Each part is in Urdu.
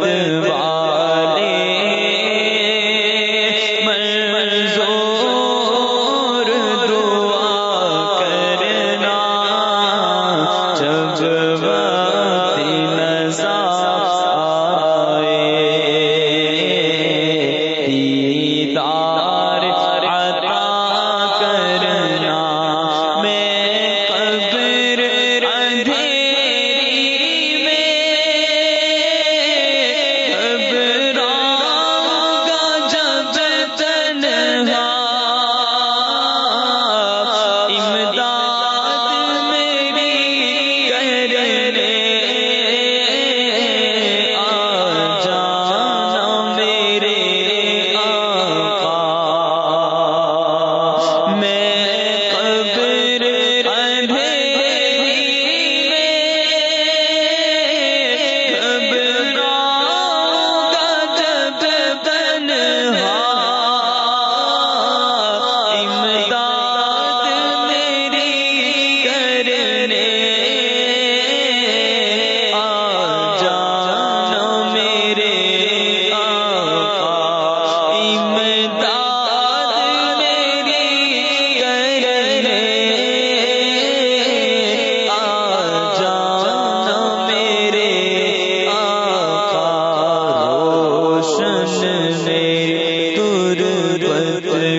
پر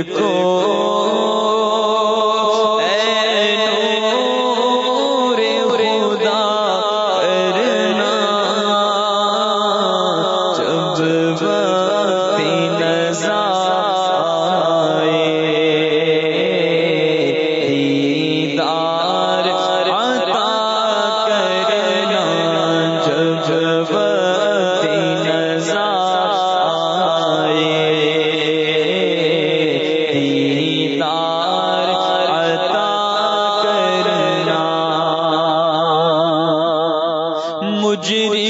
کو دیدار کرنا۔ مجری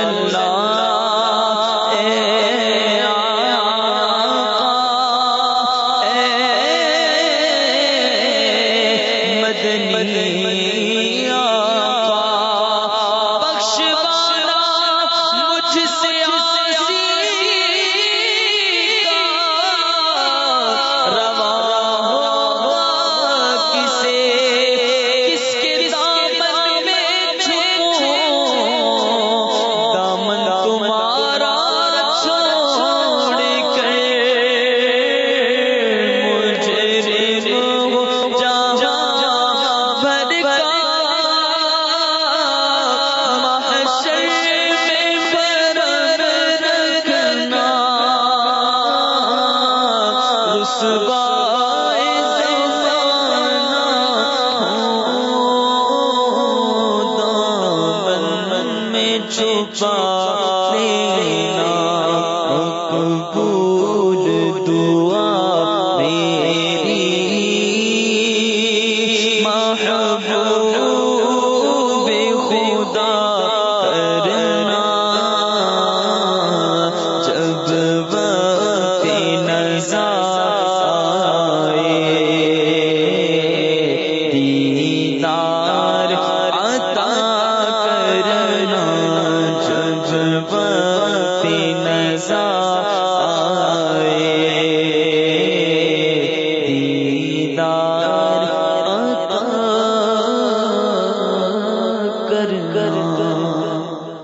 اللہ قبول تو